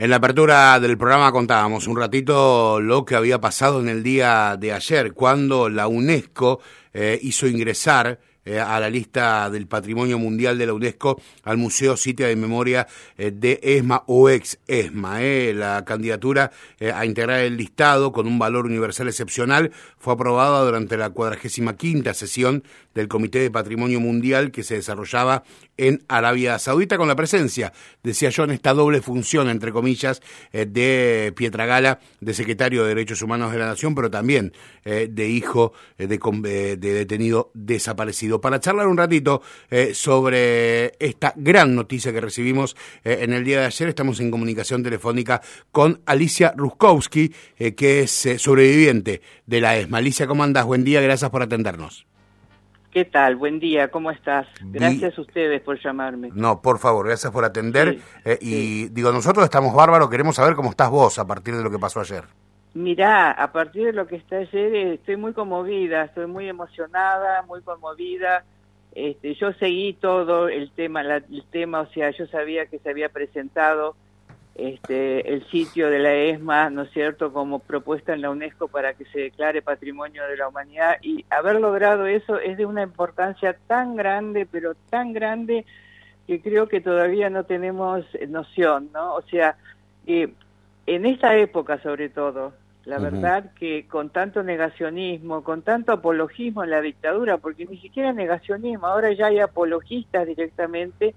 En la apertura del programa contábamos un ratito lo que había pasado en el día de ayer, cuando la UNESCO eh, hizo ingresar eh, a la lista del Patrimonio Mundial de la UNESCO al Museo Sitio de Memoria eh, de ESMA o ex ESMA. Eh. La candidatura a integrar el listado con un valor universal excepcional fue aprobada durante la 45 sesión del Comité de Patrimonio Mundial que se desarrollaba en Arabia Saudita con la presencia, decía yo, en esta doble función, entre comillas, de Pietragala, de secretario de Derechos Humanos de la Nación, pero también de hijo de, de detenido desaparecido para charlar un ratito eh, sobre esta gran noticia que recibimos eh, en el día de ayer. Estamos en comunicación telefónica con Alicia Ruskowski, eh, que es sobreviviente de la ESMA. Alicia, ¿cómo andas? Buen día, gracias por atendernos. ¿Qué tal? Buen día, ¿cómo estás? Gracias a ustedes por llamarme. No, por favor, gracias por atender. y digo, nosotros estamos bárbaros, queremos saber cómo estás vos a partir de lo que pasó ayer. Mirá, a partir de lo que está ayer eh, estoy muy conmovida, estoy muy emocionada, muy conmovida. Este, yo seguí todo el tema, el tema, o sea, yo sabía que se había presentado este, el sitio de la ESMA, ¿no es cierto?, como propuesta en la UNESCO para que se declare Patrimonio de la Humanidad y haber logrado eso es de una importancia tan grande, pero tan grande que creo que todavía no tenemos noción, ¿no? O sea, eh, en esta época sobre todo, la verdad que con tanto negacionismo, con tanto apologismo en la dictadura, porque ni siquiera negacionismo, ahora ya hay apologistas directamente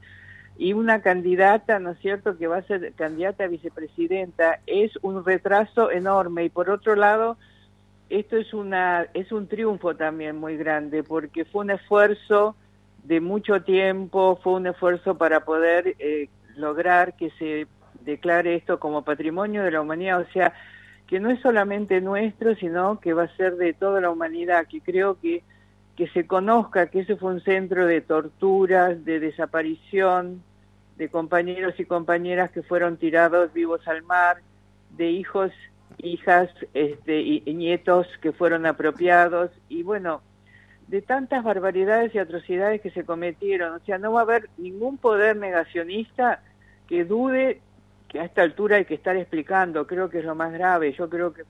y una candidata, ¿no es cierto?, que va a ser candidata a vicepresidenta, es un retraso enorme y por otro lado, esto es una es un triunfo también muy grande porque fue un esfuerzo de mucho tiempo, fue un esfuerzo para poder eh, lograr que se declare esto como patrimonio de la humanidad, o sea, que no es solamente nuestro, sino que va a ser de toda la humanidad, que creo que, que se conozca que ese fue un centro de torturas, de desaparición, de compañeros y compañeras que fueron tirados vivos al mar, de hijos, hijas este, y nietos que fueron apropiados, y bueno, de tantas barbaridades y atrocidades que se cometieron. O sea, no va a haber ningún poder negacionista que dude que a esta altura hay que estar explicando, creo que es lo más grave, yo creo que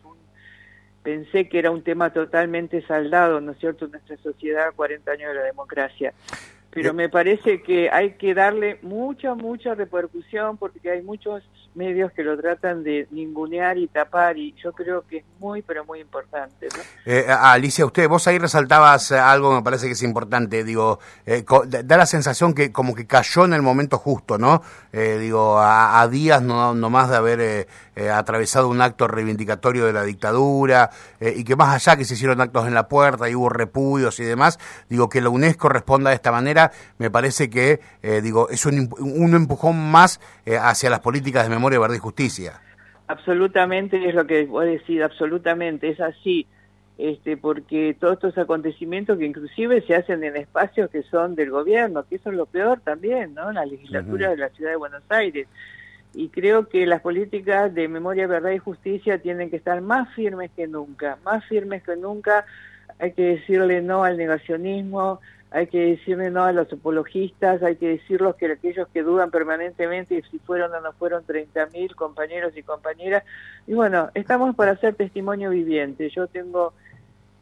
pensé que era un tema totalmente saldado, ¿no es cierto?, en nuestra sociedad, 40 años de la democracia pero me parece que hay que darle mucha, mucha repercusión porque hay muchos medios que lo tratan de ningunear y tapar y yo creo que es muy, pero muy importante. Eh, Alicia, usted, vos ahí resaltabas algo que me parece que es importante, digo, eh, da la sensación que como que cayó en el momento justo, ¿no? Eh, digo, a, días no, no más de haber atravesado un acto reivindicatorio de la dictadura y que más allá que se hicieron actos en la puerta y hubo repudios y demás, digo, que la UNESCO responda de esta manera me parece que, eh, digo, es un, un empujón más eh, hacia las políticas de memoria, verdad y justicia. Absolutamente, es lo que vos decís, absolutamente, es así. Este, porque todos estos acontecimientos que inclusive se hacen en espacios que son del gobierno, que eso es lo peor también, ¿no? La legislatura de la ciudad de Buenos Aires. Y creo que las políticas de memoria, verdad y justicia tienen que estar más firmes que nunca, más firmes que nunca. Hay que decirle no al negacionismo, hay que decirle no a los apologistas, hay que decirlos que aquellos que dudan permanentemente si fueron o no fueron 30.000 compañeros y compañeras. Y bueno, estamos para ser testimonio viviente. Yo tengo,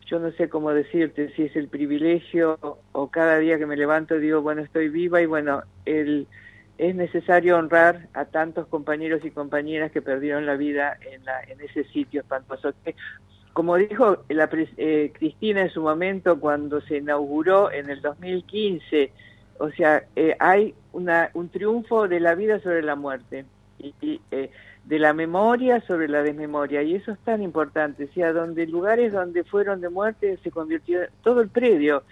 yo no sé cómo decirte, si es el privilegio o cada día que me levanto digo, bueno, estoy viva y bueno, el, es necesario honrar a tantos compañeros y compañeras que perdieron la vida en, la, en ese sitio espantoso como dijo la, eh, Cristina en su momento cuando se inauguró en el 2015, o sea, eh, hay una, un triunfo de la vida sobre la muerte y, eh, de la memoria sobre la desmemoria y eso es tan importante, o sea, donde lugares donde fueron de muerte se convirtió todo el predio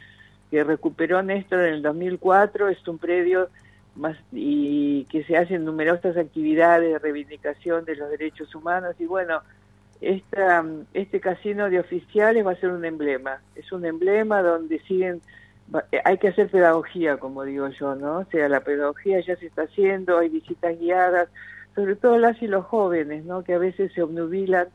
que recuperó Néstor en el 2004 es un predio más y que se hacen numerosas actividades de reivindicación de los derechos humanos y bueno, esta, este casino de oficiales va a ser un emblema, es un emblema donde siguen, eh, hay que hacer pedagogía, como digo yo, ¿no? O sea, la pedagogía ya se está haciendo, hay visitas guiadas, sobre todo las y los jóvenes, ¿no? Que a veces se obnubilan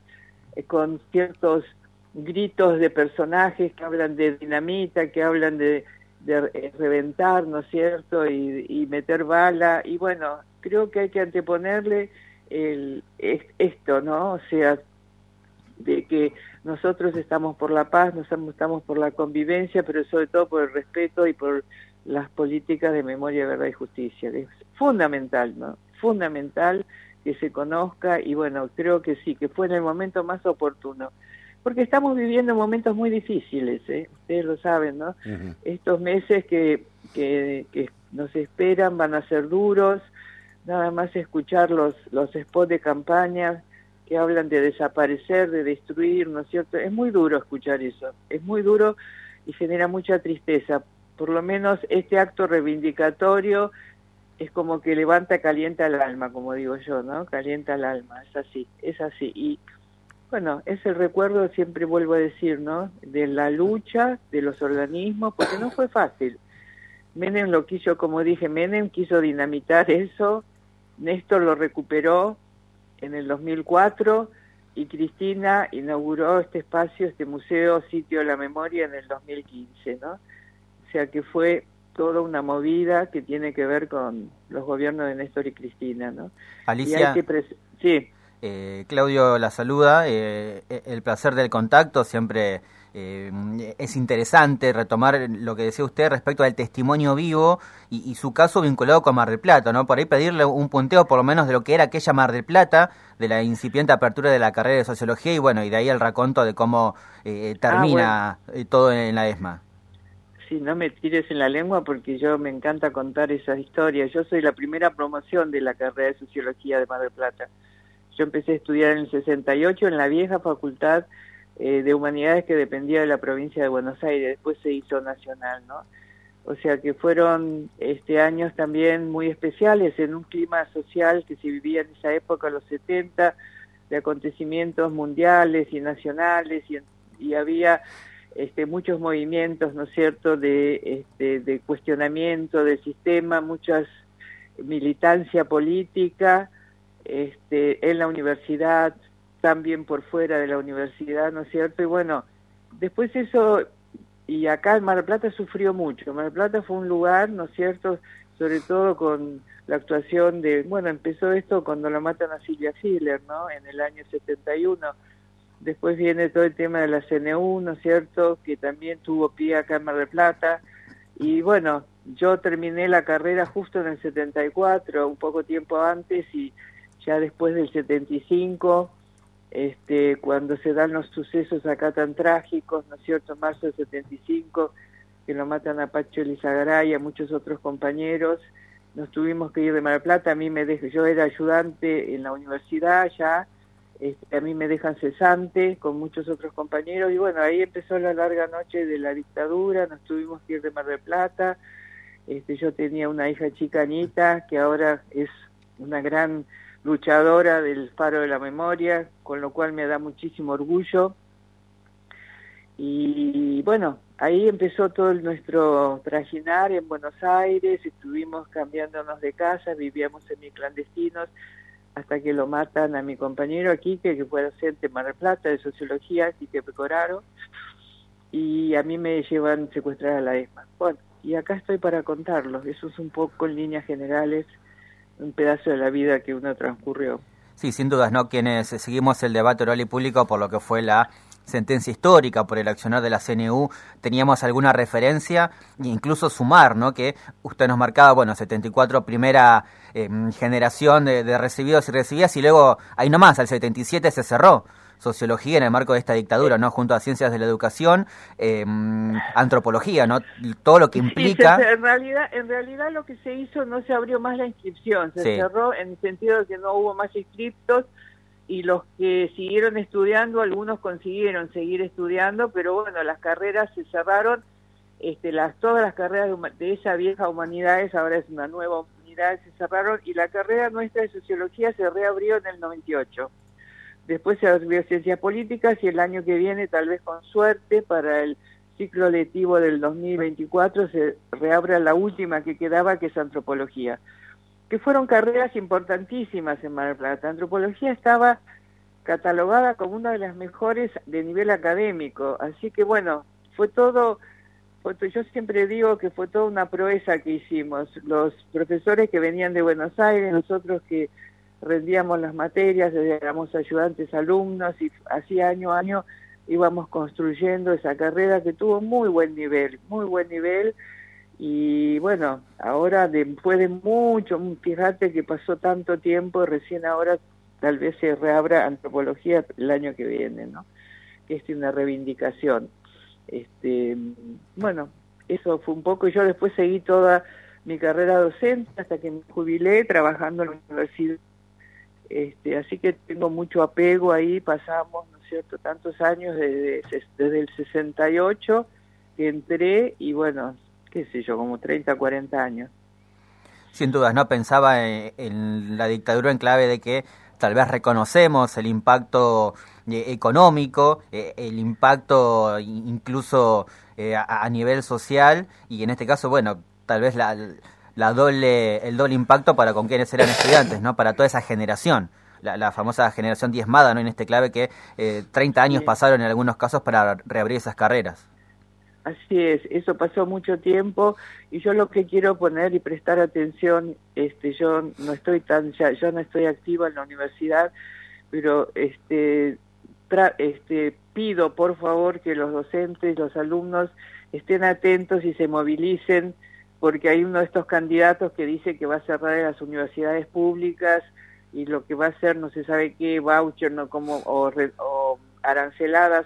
eh, con ciertos gritos de personajes que hablan de dinamita, que hablan de, de eh, reventar, ¿no es cierto? Y, y meter bala, y bueno, creo que hay que anteponerle el, esto, ¿no? O sea, de que nosotros estamos por la paz, nosotros estamos por la convivencia, pero sobre todo por el respeto y por las políticas de memoria, verdad y justicia. Es fundamental, ¿no? Fundamental que se conozca y bueno, creo que sí, que fue en el momento más oportuno. Porque estamos viviendo momentos muy difíciles, ¿eh? ustedes lo saben, ¿no? Estos meses que, que, que nos esperan van a ser duros, nada más escuchar los, los spots de campaña que hablan de desaparecer, de destruir, ¿no es cierto? Es muy duro escuchar eso, es muy duro y genera mucha tristeza. Por lo menos este acto reivindicatorio es como que levanta, calienta el alma, como digo yo, ¿no? Calienta el alma, es así, es así. Y bueno, es el recuerdo, siempre vuelvo a decir, ¿no? De la lucha de los organismos, porque no fue fácil. Menem lo quiso, como dije, Menem quiso dinamitar eso, Néstor lo recuperó en el 2004 y Cristina inauguró este espacio, este museo, sitio de la memoria en el 2015, ¿no? O sea que fue toda una movida que tiene que ver con los gobiernos de Néstor y Cristina, ¿no? Alicia, sí. Eh, Claudio la saluda, eh, el placer del contacto siempre eh, es interesante retomar lo que decía usted respecto al testimonio vivo y, su caso vinculado con Mar del Plata, ¿no? Por ahí pedirle un punteo por lo menos de lo que era aquella Mar del Plata, de la incipiente apertura de la carrera de sociología y bueno, y de ahí el raconto de cómo eh, termina ah, eh, todo en la ESMA. Sí, no me tires en la lengua porque yo me encanta contar esas historias. Yo soy la primera promoción de la carrera de sociología de Mar del Plata. Yo empecé a estudiar en el 68 en la vieja facultad eh, de humanidades que dependía de la provincia de Buenos Aires, después se hizo nacional, ¿no? O sea que fueron este años también muy especiales en un clima social que se vivía en esa época, los 70, de acontecimientos mundiales y nacionales y, y había este, muchos movimientos, ¿no es cierto?, de, este, de cuestionamiento del sistema, muchas militancia política este, en la universidad, también por fuera de la universidad, ¿no es cierto? Y bueno, después eso, y acá en Mar del Plata sufrió mucho. Mar del Plata fue un lugar, ¿no es cierto? Sobre todo con la actuación de, bueno, empezó esto cuando la matan a Silvia Schiller, ¿no? En el año 71. Después viene todo el tema de la CNU, ¿no es cierto? Que también tuvo pie acá en Mar del Plata. Y bueno, yo terminé la carrera justo en el 74, un poco tiempo antes, y ya después del 75 este, cuando se dan los sucesos acá tan trágicos, ¿no es cierto? Marzo del 75, que lo matan a Pacho Elizagaray y a muchos otros compañeros, nos tuvimos que ir de Mar del Plata, a mí me dejé, yo era ayudante en la universidad ya, este, a mí me dejan cesante con muchos otros compañeros y bueno, ahí empezó la larga noche de la dictadura, nos tuvimos que ir de Mar del Plata, este, yo tenía una hija chicanita que ahora es una gran luchadora del Faro de la Memoria, con lo cual me da muchísimo orgullo. Y bueno, ahí empezó todo nuestro trajinar en Buenos Aires, estuvimos cambiándonos de casa, vivíamos semi-clandestinos, hasta que lo matan a mi compañero aquí, que fue docente en Mar del Plata de Sociología, Quique Pecoraro, y a mí me llevan secuestrar a la ESMA. Bueno, y acá estoy para contarlo, eso es un poco en líneas generales un pedazo de la vida que uno transcurrió. Sí, sin dudas, ¿no? Quienes seguimos el debate oral y público por lo que fue la sentencia histórica por el accionar de la CNU, teníamos alguna referencia e incluso sumar, ¿no? Que usted nos marcaba, bueno, 74 primera eh, generación de, de, recibidos y recibidas y luego ahí nomás, al 77 se cerró sociología en el marco de esta dictadura, ¿no? Junto a ciencias de la educación, eh, antropología, ¿no? Todo lo que implica. en realidad, en realidad lo que se hizo no se abrió más la inscripción, se cerró en el sentido de que no hubo más inscriptos y los que siguieron estudiando, algunos consiguieron seguir estudiando, pero bueno, las carreras se cerraron, este, las todas las carreras de, esa vieja humanidades, ahora es una nueva humanidad, se cerraron y la carrera nuestra de sociología se reabrió en el 98. Después se abrió Ciencias Políticas y el año que viene, tal vez con suerte, para el ciclo lectivo del 2024 se reabra la última que quedaba, que es Antropología. Que fueron carreras importantísimas en Mar del Plata. Antropología estaba catalogada como una de las mejores de nivel académico. Así que bueno, fue todo, yo siempre digo que fue toda una proeza que hicimos. Los profesores que venían de Buenos Aires, nosotros que rendíamos las materias, éramos ayudantes alumnos y así año a año íbamos construyendo esa carrera que tuvo muy buen nivel, muy buen nivel y bueno, ahora después de mucho, fíjate que pasó tanto tiempo, recién ahora tal vez se reabra antropología el año que viene, ¿no? Que es una reivindicación. Este, bueno, eso fue un poco, yo después seguí toda mi carrera docente hasta que me jubilé trabajando en la universidad. Este, así que tengo mucho apego ahí, pasamos, ¿no es cierto?, tantos años desde, desde el 68 que entré y bueno, qué sé yo, como 30, 40 años. Sin dudas, ¿no? Pensaba en, la dictadura en clave de que tal vez reconocemos el impacto eh, económico, eh, el impacto incluso eh, a, nivel social y en este caso, bueno, tal vez la, la doble, el doble impacto para con quienes eran estudiantes, ¿no? Para toda esa generación. La, famosa generación diezmada, ¿no? En este clave que 30 años pasaron en algunos casos para reabrir esas carreras. Así es, eso pasó mucho tiempo y yo lo que quiero poner y prestar atención, este, yo no estoy tan, ya, yo no estoy activa en la universidad, pero este, este, pido por favor que los docentes, los alumnos estén atentos y se movilicen, porque hay uno de estos candidatos que dice que va a cerrar las universidades públicas y lo que va a hacer no se sabe qué, voucher, no como o, o aranceladas.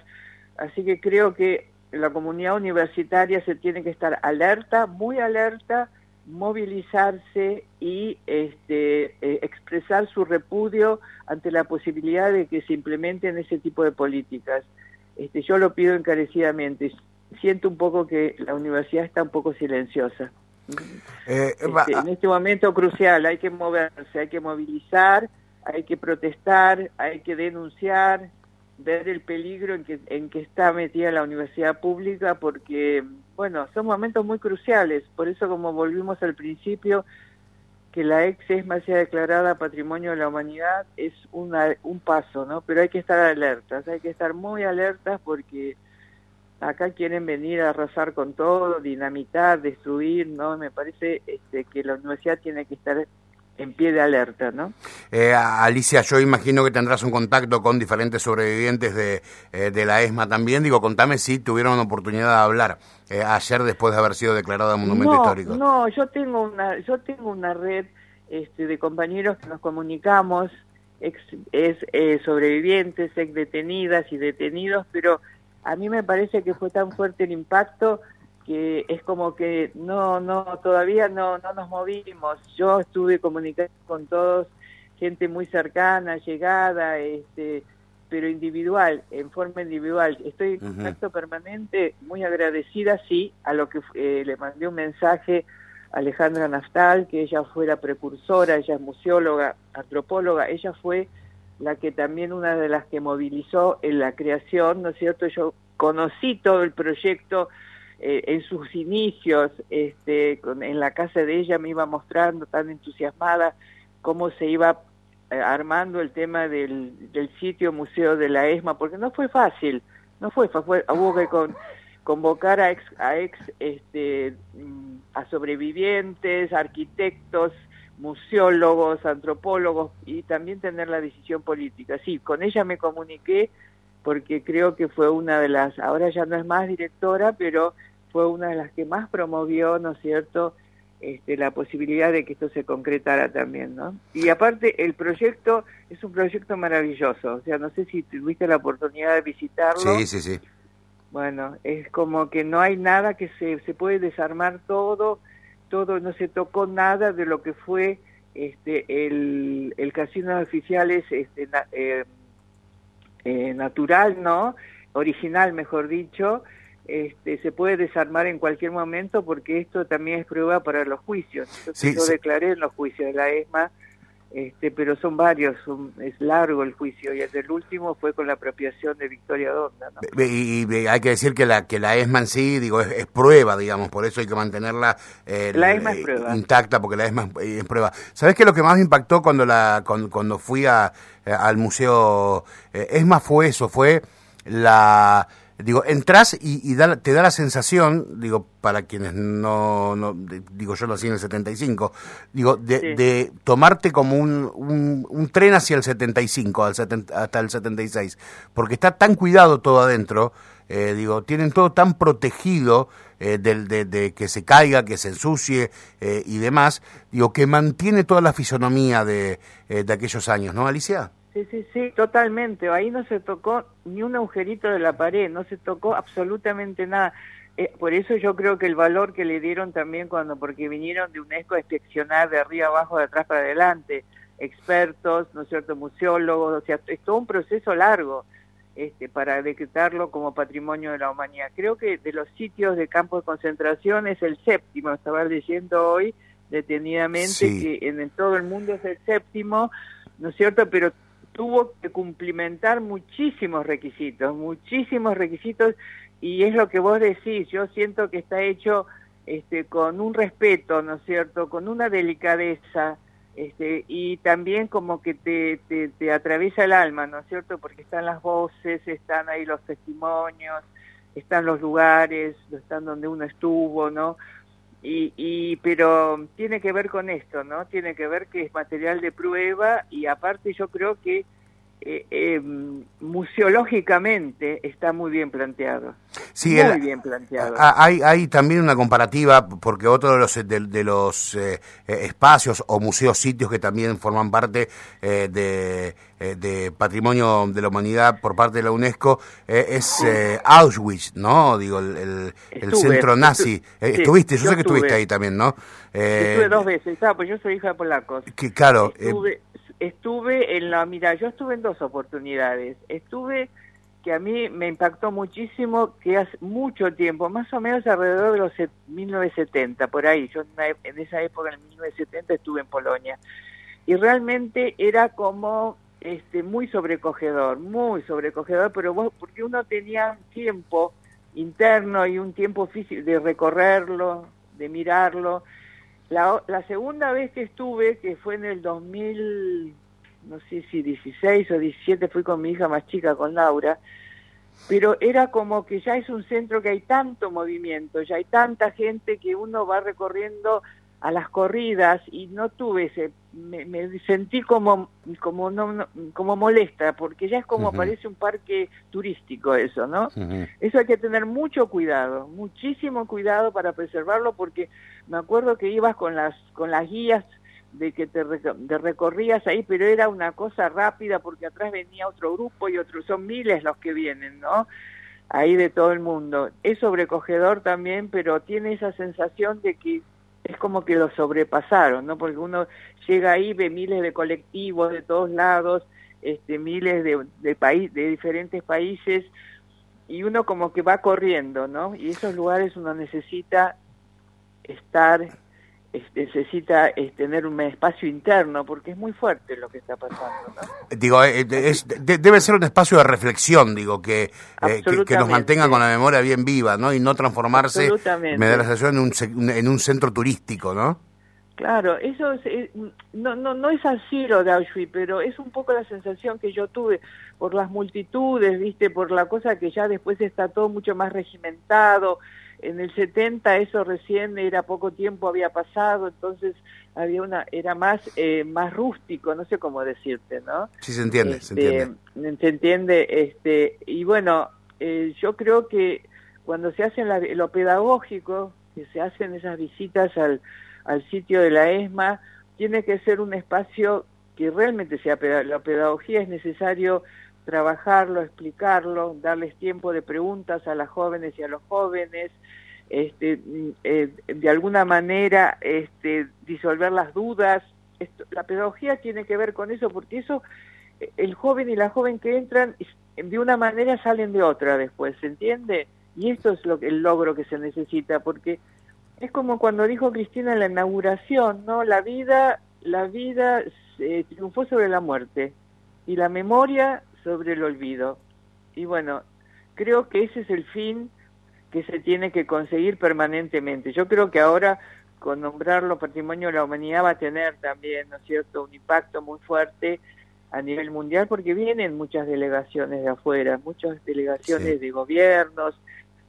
Así que creo que la comunidad universitaria se tiene que estar alerta, muy alerta, movilizarse y este, eh, expresar su repudio ante la posibilidad de que se implementen ese tipo de políticas. Este, yo lo pido encarecidamente. Siento un poco que la universidad está un poco silenciosa. Eh, este, en este momento crucial hay que moverse, hay que movilizar, hay que protestar, hay que denunciar, ver el peligro en que, en que está metida la universidad pública porque, bueno, son momentos muy cruciales. Por eso, como volvimos al principio, que la ex ESMA sea declarada Patrimonio de la Humanidad es una, un paso, ¿no? Pero hay que estar alertas, hay que estar muy alertas porque acá quieren venir a arrasar con todo, dinamitar, destruir, ¿no? Me parece este, que la universidad tiene que estar en pie de alerta, ¿no? Eh, Alicia, yo imagino que tendrás un contacto con diferentes sobrevivientes de, eh, de la ESMA también. Digo, contame si tuvieron oportunidad de hablar eh, ayer después de haber sido declarada monumento histórico. No, yo tengo una, yo tengo una red este, de compañeros que nos comunicamos, ex, es eh, sobrevivientes, ex detenidas y detenidos, pero a mí me parece que fue tan fuerte el impacto que es como que no, no, todavía no, no nos movimos. Yo estuve comunicando con todos, gente muy cercana, llegada, este, pero individual, en forma individual. Estoy en contacto permanente, muy agradecida, sí, a lo que eh, le mandé un mensaje a Alejandra Naftal, que ella fue la precursora, ella es museóloga, antropóloga, ella fue la que también una de las que movilizó en la creación, ¿no es cierto? Yo conocí todo el proyecto, eh, en sus inicios, este, en la casa de ella me iba mostrando tan entusiasmada cómo se iba eh, armando el tema del, del sitio Museo de la ESMA, porque no fue fácil, no fue, fue hubo que con, convocar a ex, a ex este, mm, a sobrevivientes, arquitectos, museólogos, antropólogos y también tener la decisión política. Sí, con ella me comuniqué porque creo que fue una de las, ahora ya no es más directora, pero fue una de las que más promovió, ¿no es cierto?, este, la posibilidad de que esto se concretara también, ¿no? Y aparte, el proyecto es un proyecto maravilloso, o sea, no sé si tuviste la oportunidad de visitarlo. Sí, sí, sí. Bueno, es como que no hay nada que se, se puede desarmar todo, todo, no se tocó nada de lo que fue este, el, el casino de oficiales este, eh, eh, natural, ¿no? Original, mejor dicho, este, se puede desarmar en cualquier momento porque esto también es prueba para los juicios. Entonces yo declaré en los juicios de la ESMA, este, pero son varios, es largo el juicio y el último fue con la apropiación de Victoria Donda. Y, hay que decir que la que la ESMA en sí, digo, es, prueba, digamos, por eso hay que mantenerla eh, intacta porque la ESMA es, prueba. ¿Sabes qué lo que más me impactó cuando la cuando, fui a, eh, al museo eh, ESMA fue eso, fue la digo, entras y, te da la sensación, digo, para quienes no, no digo, yo lo hacía en el 75, digo, de, tomarte como un, un, tren hacia el 75, al hasta el 76, porque está tan cuidado todo adentro, eh, digo, tienen todo tan protegido eh, del, de, que se caiga, que se ensucie eh, y demás, digo, que mantiene toda la fisonomía de, de aquellos años, ¿no, Alicia? Sí, sí, sí, totalmente. Ahí no se tocó ni un agujerito de la pared, no se tocó absolutamente nada. Eh, por eso yo creo que el valor que le dieron también cuando, porque vinieron de UNESCO a inspeccionar de arriba abajo, de atrás para adelante, expertos, ¿no es cierto?, museólogos, o sea, es todo un proceso largo este, para decretarlo como patrimonio de la humanidad. Creo que de los sitios de campos de concentración es el séptimo, estaba diciendo hoy detenidamente que en todo el mundo es el séptimo, ¿no es cierto?, pero tuvo que cumplimentar muchísimos requisitos, muchísimos requisitos, y es lo que vos decís, yo siento que está hecho este, con un respeto, ¿no es cierto?, con una delicadeza, este, y también como que te, te, te atraviesa el alma, ¿no es cierto?, porque están las voces, están ahí los testimonios, están los lugares, están donde uno estuvo, ¿no? Y, y, pero tiene que ver con esto, ¿no? Tiene que ver que es material de prueba y aparte yo creo que eh, eh, museológicamente está muy bien planteado. Sí, muy bien planteado. Hay, hay también una comparativa, porque otro de los, de, los eh, espacios o museos, sitios que también forman parte de, de, patrimonio de la humanidad por parte de la UNESCO es Auschwitz, ¿no? Digo, el, el, centro nazi. estuviste, yo, sé que estuviste ahí también, ¿no? estuve dos veces, ah, pues yo soy hija de polacos. Que, claro. Estuve, estuve en la, mira, yo estuve en dos oportunidades. Estuve que a mí me impactó muchísimo, que hace mucho tiempo, más o menos alrededor de los 1970, por ahí, yo en esa época, en 1970, estuve en Polonia. Y realmente era como este muy sobrecogedor, muy sobrecogedor, pero vos, porque uno tenía un tiempo interno y un tiempo físico de recorrerlo, de mirarlo, la, la segunda vez que estuve, que fue en el 2000, no sé si 16 o 17, fui con mi hija más chica, con Laura, pero era como que ya es un centro que hay tanto movimiento, ya hay tanta gente que uno va recorriendo a las corridas y no tuve ese, me, sentí como, como, no, como molesta, porque ya es como parece un parque turístico eso, ¿no? Eso hay que tener mucho cuidado, muchísimo cuidado para preservarlo, porque me acuerdo que ibas con las, con las guías de que te, recorrías ahí, pero era una cosa rápida porque atrás venía otro grupo y otros, son miles los que vienen, ¿no? Ahí de todo el mundo. Es sobrecogedor también, pero tiene esa sensación de que es como que lo sobrepasaron, ¿no? Porque uno llega ahí, ve miles de colectivos de todos lados, este, miles de, de, país, de diferentes países, y uno como que va corriendo, ¿no? Y esos lugares uno necesita estar necesita tener un espacio interno porque es muy fuerte lo que está pasando. Digo, eh, es, debe ser un espacio de reflexión, digo, que, eh, que, nos mantenga con la memoria bien viva, ¿no? Y no transformarse, me da la sensación, en un, en un centro turístico, ¿no? Claro, eso es, eh, no, no, no es así lo de Auschwitz, pero es un poco la sensación que yo tuve por las multitudes, viste, por la cosa que ya después está todo mucho más regimentado, en el 70 eso recién era poco tiempo había pasado, entonces había una era más eh, más rústico, no sé cómo decirte, ¿no? Sí se entiende, se este, entiende. Se entiende, este y bueno, eh, yo creo que cuando se hace lo pedagógico, que se hacen esas visitas al al sitio de la ESMA, tiene que ser un espacio que realmente sea la pedagogía es necesario trabajarlo, explicarlo, darles tiempo de preguntas a las jóvenes y a los jóvenes, este, mm, eh, de alguna manera este, disolver las dudas. la pedagogía tiene que ver con eso, porque eso, el joven y la joven que entran, de una manera salen de otra después, ¿se entiende? Y esto es lo, el logro que se necesita, porque es como cuando dijo Cristina en la inauguración, ¿no? La vida, la vida triunfó sobre la muerte y la memoria sobre el olvido. Y bueno, creo que ese es el fin que se tiene que conseguir permanentemente. Yo creo que ahora con nombrarlo Patrimonio de la Humanidad va a tener también, ¿no es cierto?, un impacto muy fuerte a nivel mundial porque vienen muchas delegaciones de afuera, muchas delegaciones de gobiernos,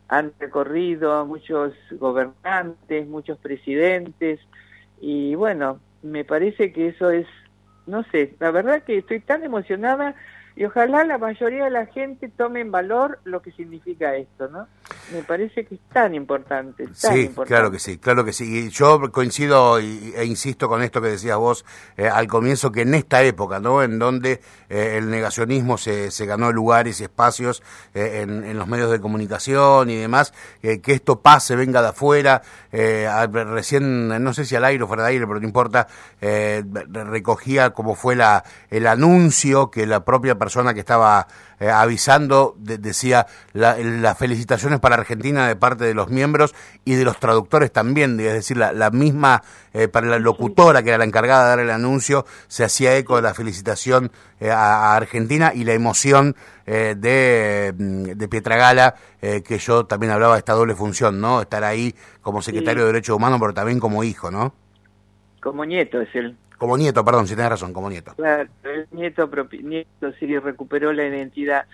han recorrido muchos gobernantes, muchos presidentes y bueno, me parece que eso es, no sé, la verdad que estoy tan emocionada y ojalá la mayoría de la gente tome en valor lo que significa esto, ¿no? Me parece que es tan importante. sí, claro que sí, claro que sí. Y yo coincido e insisto con esto que decías vos eh, al comienzo, que en esta época, ¿no? En donde eh, el negacionismo se, se, ganó lugares y espacios eh, en, en, los medios de comunicación y demás, que esto pase, venga de afuera. recién, no sé si al aire o fuera de aire, pero no importa, recogía como fue la, el anuncio que la propia persona que estaba eh, avisando decía las felicitaciones para Argentina de parte de los miembros y de los traductores también, es decir, la, misma eh, para la locutora que era la encargada de dar el anuncio, se hacía eco de la felicitación eh, a, Argentina y la emoción de, mm, de Pietragala, que yo también hablaba de esta doble función, ¿no? Estar ahí como secretario de Derechos Humanos, pero también como hijo, ¿no? Como nieto es él. Como nieto, perdón, si tenés razón, como nieto. Claro, el nieto, nieto sí recuperó la identidad.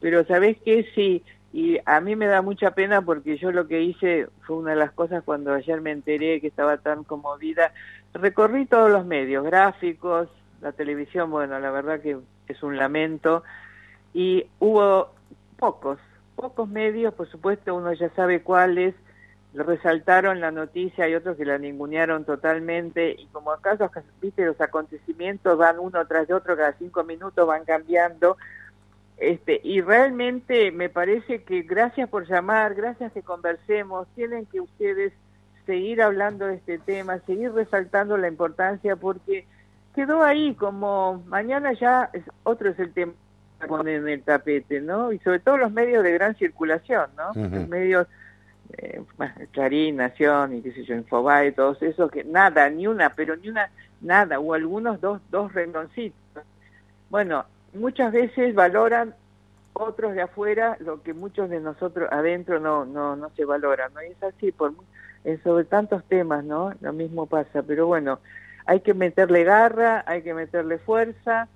Pero ¿sabés qué? Sí, y a mí me da mucha pena porque yo lo que hice fue una de las cosas cuando ayer me enteré que estaba tan conmovida. Recorrí todos los medios, gráficos, la televisión, bueno, la verdad que es un lamento. Y hubo pocos, pocos medios, por supuesto, uno ya sabe cuáles, resaltaron la noticia, hay otros que la ningunearon totalmente, y como acaso, viste, los acontecimientos van uno tras de otro, cada cinco minutos van cambiando, este, y realmente me parece que gracias por llamar, gracias que conversemos, tienen que ustedes seguir hablando de este tema, seguir resaltando la importancia, porque quedó ahí como mañana ya es, otro es el tema poner en el tapete, ¿no? Y sobre todo los medios de gran circulación, ¿no? Los medios eh, Clarín, Nación y qué sé yo, Infobae, todos esos, que nada, ni una, pero ni una, nada, o algunos dos, dos rendoncitos. Bueno, muchas veces valoran otros de afuera lo que muchos de nosotros adentro no, no, no se valoran, ¿no? Y es así, por, sobre tantos temas, ¿no? Lo mismo pasa, pero bueno, hay que meterle garra, hay que meterle fuerza,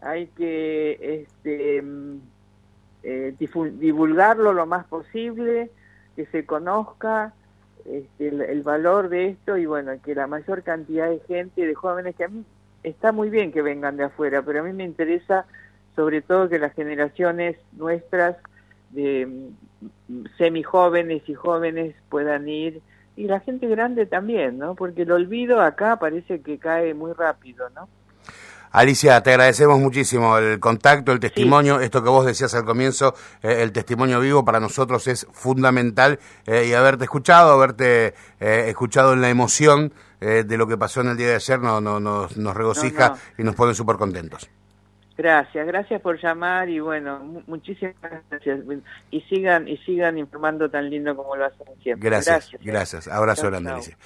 hay que este, mm, eh, divulgarlo lo más posible, que se conozca este, el, valor de esto y bueno, que la mayor cantidad de gente, de jóvenes, que a mí está muy bien que vengan de afuera, pero a mí me interesa sobre todo que las generaciones nuestras de mm, semi jóvenes y jóvenes puedan ir y la gente grande también, ¿no? Porque el olvido acá parece que cae muy rápido, ¿no? Alicia, te agradecemos muchísimo el contacto, el testimonio, esto que vos decías al comienzo, eh, el testimonio vivo para nosotros es fundamental eh, y haberte escuchado, haberte eh, escuchado en la emoción de lo que pasó en el día de ayer no, no, nos, nos regocija y nos pone súper contentos. Gracias, gracias por llamar y bueno, muchísimas gracias y sigan y sigan informando tan lindo como lo hacen siempre. Gracias, gracias. Abrazo grande, Alicia.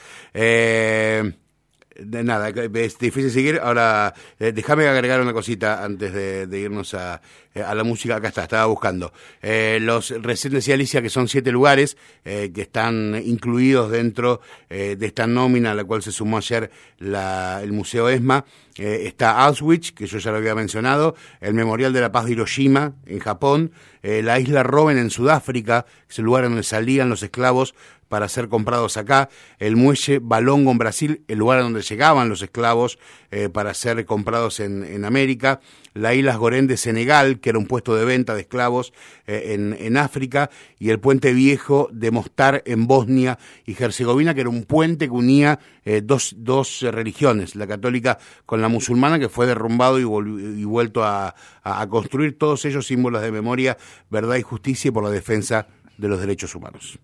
De nada, es difícil seguir. Ahora, eh, déjame agregar una cosita antes de, irnos a, eh, a, la música. Acá está, estaba buscando. Eh, los recién decía Alicia que son siete lugares que están incluidos dentro de esta nómina a la cual se sumó ayer la, el Museo ESMA. está Auschwitz, que yo ya lo había mencionado, el Memorial de la Paz de Hiroshima, en Japón, la isla Robben en Sudáfrica, que es el lugar donde salían los esclavos para ser comprados acá, el muelle Balongo en Brasil, el lugar donde llegaban los esclavos eh, para ser comprados en, América, la isla Gorén de Senegal, que era un puesto de venta de esclavos eh, en, África, y el puente viejo de Mostar en Bosnia y Herzegovina, que era un puente que unía eh, dos, dos religiones, la católica con la musulmana, que fue derrumbado y, y vuelto a, a construir. Todos ellos símbolos de memoria, verdad y justicia y por la defensa de los derechos humanos.